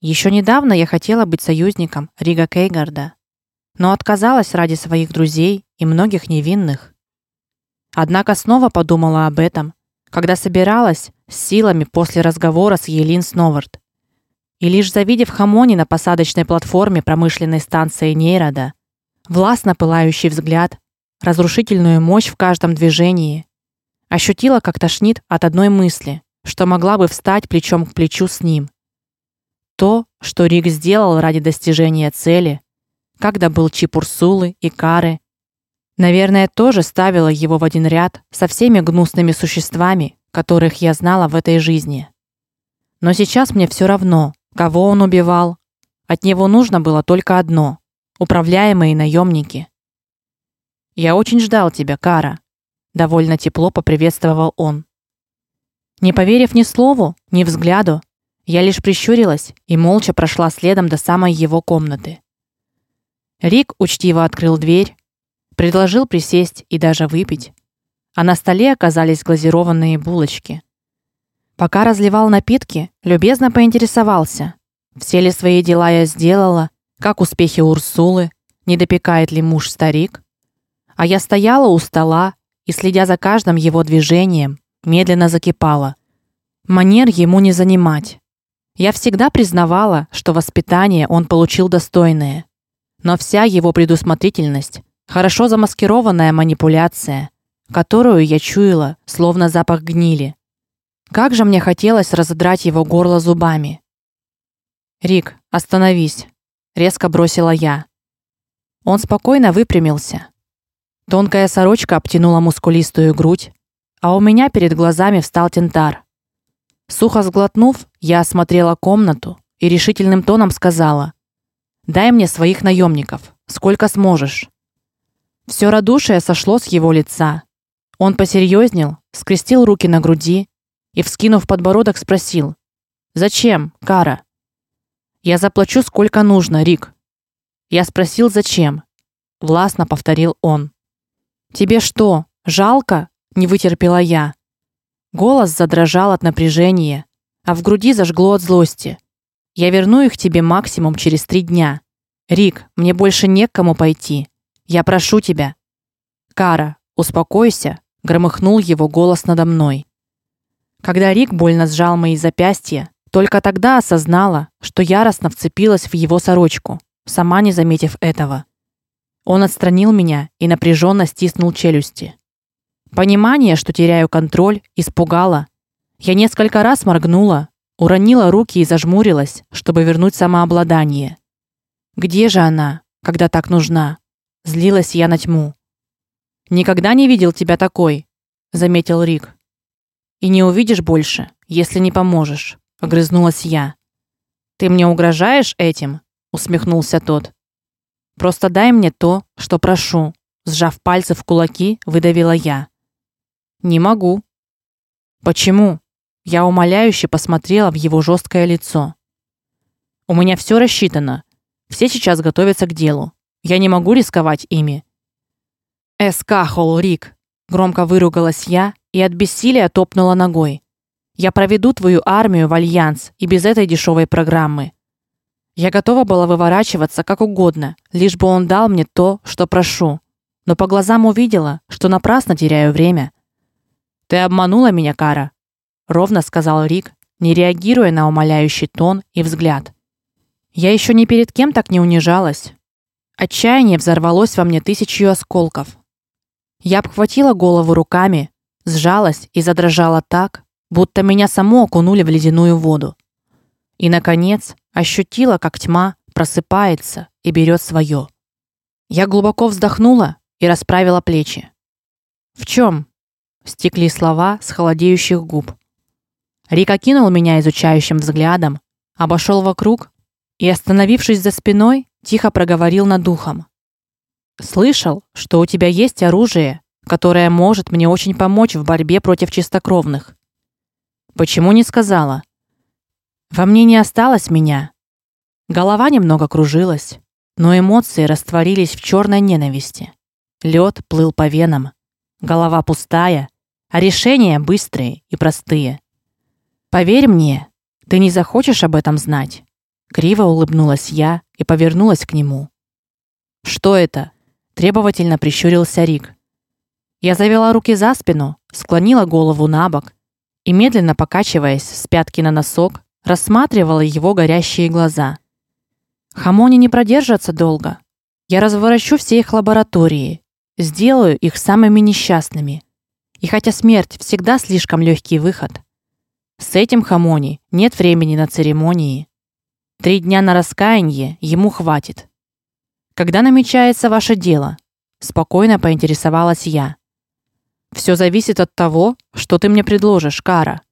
Еще недавно я хотела быть союзником Рига Кейгарда, но отказалась ради своих друзей и многих невинных. Однако снова подумала об этом, когда собиралась с силами после разговора с Елин Сновард. И лишь завидев Хамони на посадочной платформе промышленной станции Нейрада, властно пылающий взгляд, разрушительную мощь в каждом движении, ощутила, как тошнит от одной мысли, что могла бы встать плечом к плечу с ним. То, что Рик сделал ради достижения цели, когда был Чипурсулы и Кары, наверное, тоже ставило его в один ряд со всеми гнусными существами, которых я знала в этой жизни. Но сейчас мне все равно, кого он убивал. От него нужно было только одно управляемые наемники. Я очень ждал тебя, Кара, довольно тепло поприветствовал он. Не поверив ни слову, ни взгляду, я лишь прищурилась и молча прошла следом до самой его комнаты. Рик учтиво открыл дверь, предложил присесть и даже выпить. А на столе оказались глазированные булочки. Пока разливал напитки, любезно поинтересовался: все ли свои дела я сделала, как успехи Урсулы, не допекает ли муж-старик. А я стояла у стола и следя за каждым его движением, медленно закипала. Манер ему не занимать. Я всегда признавала, что воспитание он получил достойное, но вся его предусмотрительность хорошо замаскированная манипуляция, которую я чуяла, словно запах гнили. Как же мне хотелось разодрать его горло зубами. Рик, остановись, резко бросила я. Он спокойно выпрямился. Тонкая сорочка обтянула мускулистую грудь, а у меня перед глазами встал тентар. Сухо сглотнув, я осмотрела комнату и решительным тоном сказала: "Дай мне своих наемников, сколько сможешь". Все радушие сошло с его лица. Он посерьезнел, скрестил руки на груди и вскинув подбородок спросил: "Зачем, Кара?" "Я заплачу сколько нужно, Рик". Я спросил: "Зачем?" властно повторил он. Тебе что, жалко? не вытерпела я. Голос задрожал от напряжения, а в груди зажгло от злости. Я верну их тебе максимум через три дня. Рик, мне больше не к кому пойти. Я прошу тебя. Кара, успокойся, громыхнул его голос надо мной. Когда Рик больно сжал мои запястья, только тогда осознала, что яростно вцепилась в его сорочку, сама не заметив этого. Он отстранил меня и напряженно стиснул челюсти. Понимание, что теряю контроль, испугало. Я несколько раз моргнула, уронила руки и зажмурилась, чтобы вернуть самообладание. Где же она, когда так нужна? Злилась я на тьму. Никогда не видел тебя такой, заметил Рик. И не увидишь больше, если не поможешь, огрызнулась я. Ты мне угрожаешь этим? усмехнулся тот. Просто дай мне то, что прошу, сжав пальцы в кулаки, выдавила я. Не могу. Почему? Я умоляюще посмотрела в его жесткое лицо. У меня все рассчитано. Все сейчас готовятся к делу. Я не могу рисковать ими. Эскахол Рик, громко выругалась я и от бессилия топнула ногой. Я проведу твою армию в альянс и без этой дешевой программы. Я готова была выворачиваться как угодно, лишь бы он дал мне то, что прошу. Но по глазам увидела, что напрасно теряю время. Ты обманула меня, Кара, ровно сказал Рик, не реагируя на умоляющий тон и взгляд. Я еще ни перед кем так не унижалась. Отчаяние взорвалось во мне тысячью осколков. Я обхватила голову руками, сжалась и задрожала так, будто меня само окунули в ледяную воду. И наконец, ощутила, как тьма просыпается и берет свое. Я глубоко вздохнула и расправила плечи. В чем? Стекли слова с холодеющих губ. Рика кинул меня изучающим взглядом, обошел вокруг и, остановившись за спиной, тихо проговорил над духом: "Слышал, что у тебя есть оружие, которое может мне очень помочь в борьбе против чистокровных. Почему не сказала? Во мне не осталось меня. Голова немного кружилась, но эмоции растворились в черной ненависти. Лед плыл по венам. Голова пустая, а решения быстрые и простые. Поверь мне, ты не захочешь об этом знать. Криво улыбнулась я и повернулась к нему. Что это? требовательно прищурился Рик. Я завела руки за спину, склонила голову набок и медленно покачиваясь с пятки на носок, рассматривала его горящие глаза. Хамони не продержатся долго. Я разворачу все их лаборатории, сделаю их самыми несчастными. И хотя смерть всегда слишком легкий выход, с этим Хамони нет времени на церемонии. Три дня на раскаяние ему хватит. Когда намечается ваше дело? спокойно поинтересовалась я. Все зависит от того, что ты мне предложишь, Кара.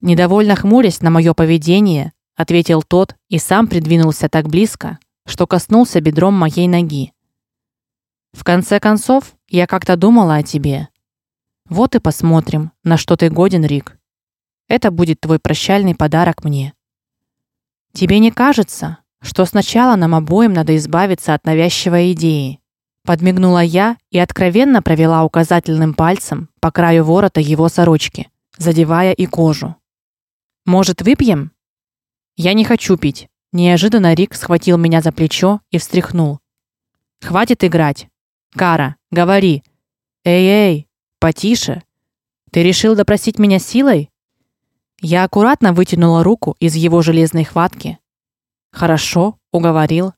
Недовольно хмурясь на мое поведение, ответил тот и сам придвинулся так близко, что коснулся бедром моей ноги. В конце концов, я как-то думала о тебе. Вот и посмотрим, на что ты годен, Рик. Это будет твой прощальный подарок мне. Тебе не кажется, что сначала нам обоим надо избавиться от навязчивой идеи? Подмигнула я и откровенно провела указательным пальцем по краю ворота его сорочки, задевая и кожу. Может, выпьем? Я не хочу пить. Неожиданно Рик схватил меня за плечо и встряхнул. Хватит играть. Кара, говори. Эй-эй, потише. Ты решил допросить меня силой? Я аккуратно вытянула руку из его железной хватки. Хорошо, уговорил.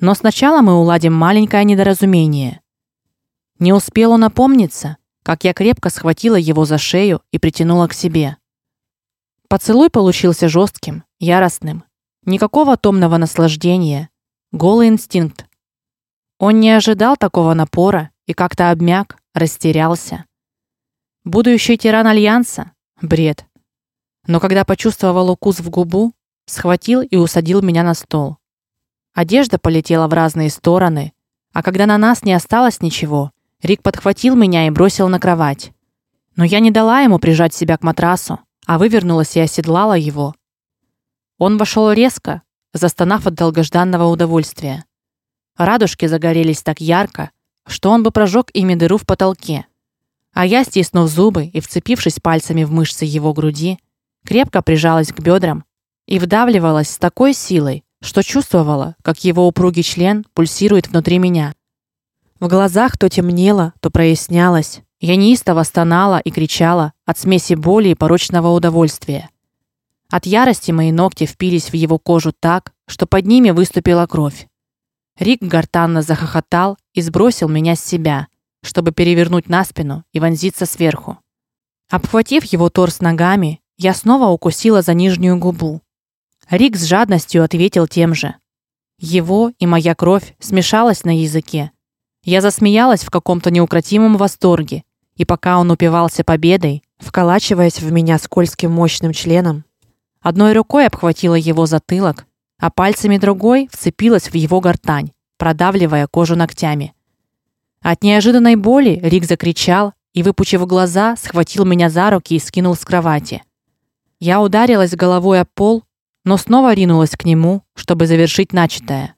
Но сначала мы уладим маленькое недоразумение. Не успел он опомниться, как я крепко схватила его за шею и притянула к себе. Поцелуй получился жестким, яростным. Никакого томного наслаждения, голый инстинкт. Он не ожидал такого напора и как-то обмяк, растерялся. Будущий тиран альянса бред но когда почувствовал укус в губу, схватил и усадил меня на стол. Одежда полетела в разные стороны, а когда на нас не осталось ничего, Рик подхватил меня и бросил на кровать. Но я не дала ему прижать себя к матрасу, а вывернулась и оседлала его. Он вошел резко, застонав от долгожданного удовольствия. Радужки загорелись так ярко, что он бы прожег ими дыру в потолке. А я, стиснув зубы и вцепившись пальцами в мышцы его груди, крепко прижалась к бедрам и вдавливалась с такой силой, что чувствовала, как его упругий член пульсирует внутри меня. В глазах то темнело, то прояснялось. Я неистово стонала и кричала от смеси боли и порочного удовольствия. От ярости мои ногти впились в его кожу так, что под ними выступила кровь. Рик гортанно захохотал и сбросил меня с себя, чтобы перевернуть на спину и вонзиться сверху. Обхватив его торс ногами, я снова укусила за нижнюю губу. Рик с жадностью ответил тем же. Его и моя кровь смешалась на языке. Я засмеялась в каком-то неукротимом восторге, и пока он упивался победой, вколачиваясь в меня скользким мощным членом, одной рукой обхватила его затылок, а пальцами другой вцепилась в его гортань, продавливая кожу ногтями. От неожиданной боли Рик закричал и выпучив глаза, схватил меня за руки и скинул с кровати. Я ударилась головой о пол, но снова ринулась к нему, чтобы завершить начатое.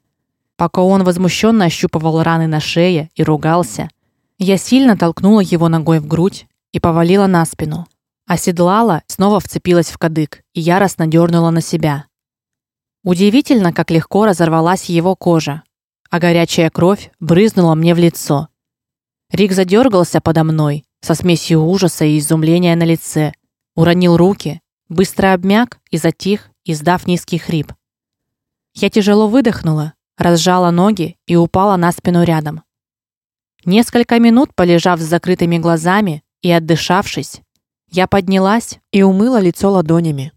Пока он возмущенно ощупывал раны на шее и ругался, я сильно толкнула его ногой в грудь и повалила на спину. Оседлала, снова вцепилась в кадык и яростно дернула на себя. Удивительно, как легко разорвалась его кожа, а горячая кровь брызнула мне в лицо. Рик задергался подо мной со смесью ужаса и изумления на лице, уронил руки, быстро обмяк и затих, издав низкий хрип. Я тяжело выдохнула, разжала ноги и упала на спину рядом. Несколько минут полежав с закрытыми глазами и отдышавшись, я поднялась и умыла лицо ладонями.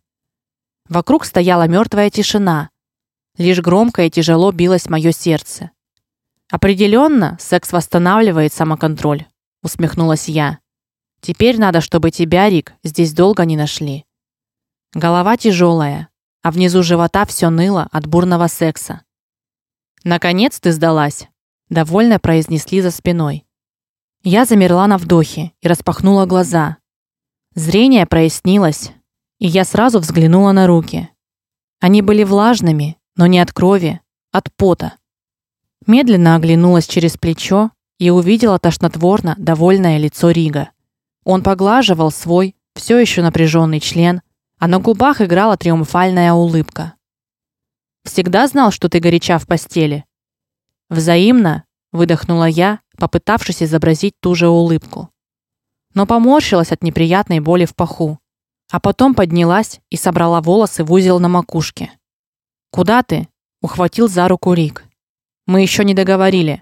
Вокруг стояла мертвая тишина. Лишь громко и тяжело билось мое сердце. Определенно, секс восстанавливает самоконтроль, усмехнулась я. Теперь надо, чтобы тебя, Рик, здесь долго не нашли. Голова тяжелая, а внизу живота все ныло от бурного секса. Наконец ты сдалась, довольно произнесли за спиной. Я замерла на вдохе и распахнула глаза. Зрение прояснилось, и я сразу взглянула на руки. Они были влажными, но не от крови, от пота. Медленно оглянулась через плечо и увидела тошнотворно довольное лицо Рига. Он поглаживал свой все еще напряженный член, а на губах играла триумфальная улыбка. Всегда знал, что ты горяча в постели. Взаимно, выдохнула я, попытавшись изобразить ту же улыбку. Но поморщилась от неприятной боли в паху, а потом поднялась и собрала волосы в узел на макушке. Куда ты? ухватил за руку Рик. Мы еще не договорили.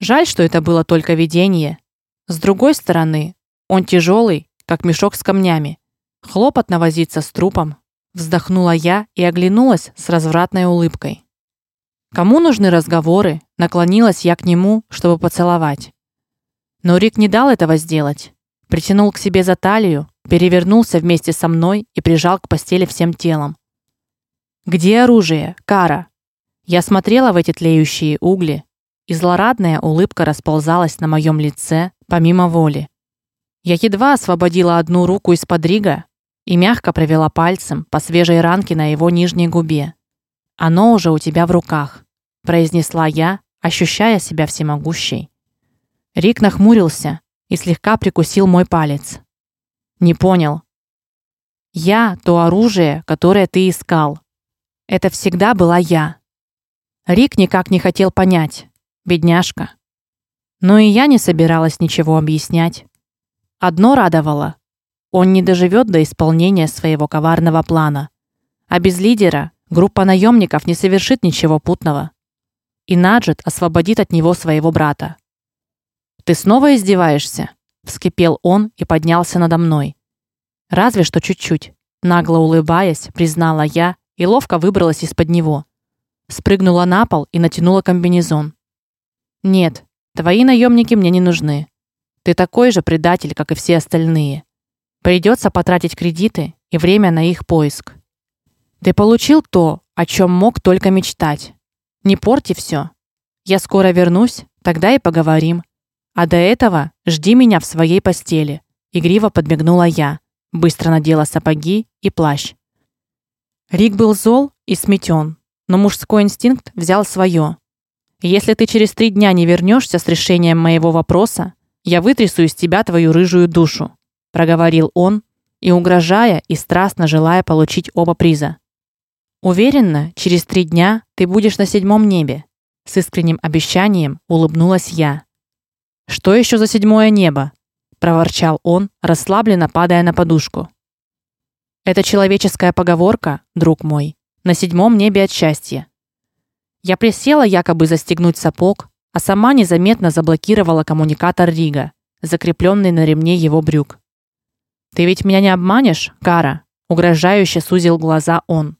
Жаль, что это было только видение. С другой стороны, он тяжелый, как мешок с камнями. Хлопотно возиться с трупом, вздохнула я и оглянулась с развратной улыбкой. Кому нужны разговоры? Наклонилась я к нему, чтобы поцеловать. Но Рик не дал этого сделать. Притянул к себе за талию, перевернулся вместе со мной и прижал к постели всем телом. Где оружие, Кара? Я смотрела в эти тлеющие угли, и злорадная улыбка расползалась на моем лице помимо воли. Я едва освободила одну руку из-под Рига и мягко провела пальцем по свежей ранке на его нижней губе. Оно уже у тебя в руках, произнесла я, ощущая себя всемогущей. Рик нахмурился и слегка прикусил мой палец. Не понял. Я то оружие, которое ты искал. Это всегда была я. Рик никак не хотел понять. Бедняжка. Но и я не собиралась ничего объяснять. Одно радовало: он не доживет до исполнения своего коварного плана. А без лидера группа наемников не совершит ничего путного. И Наджет освободит от него своего брата. Ты снова издеваешься? вскипел он и поднялся надо мной. Разве что чуть-чуть, нагло улыбаясь, признала я и ловко выбралась из-под него. Спрыгнула на пол и натянула комбинезон. Нет, твои наемники мне не нужны. Ты такой же предатель, как и все остальные. Придется потратить кредиты и время на их поиск. Ты получил то, о чем мог только мечтать. Не порти все. Я скоро вернусь, тогда и поговорим. А до этого жди меня в своей постели. Игриво подмигнула я, быстро надела сапоги и плащ. Рик был зол и сметен, но мужской инстинкт взял свое. Если ты через три дня не вернешься с решением моего вопроса, я вытрясу из тебя твою рыжую душу, проговорил он, и угрожая и страстно желая получить оба приза. Уверенно, через три дня ты будешь на седьмом небе, с искренним обещанием улыбнулась я. Что еще за седьмое небо? проворчал он, расслабленно падая на подушку. Это человеческая поговорка, друг мой, на седьмом небе от счастья. Я присела якобы застегнуть сапог, а сама незаметно заблокировала коммуникатор Рига, закрепленный на ремне его брюк. Ты ведь меня не обманешь, Кара, угрожающе сузил глаза он.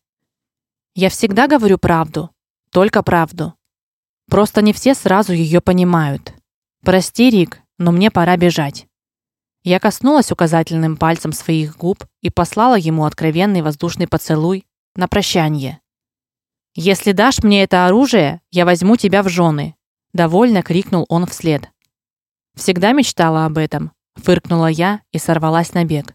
Я всегда говорю правду, только правду. Просто не все сразу ее понимают. Прости, Рик, но мне пора бежать. Я коснулась указательным пальцем своих губ и послала ему откровенный воздушный поцелуй на прощание. Если дашь мне это оружие, я возьму тебя в жены, довольно крикнул он вслед. Всегда мечтала об этом, фыркнула я и сорвалась на бег.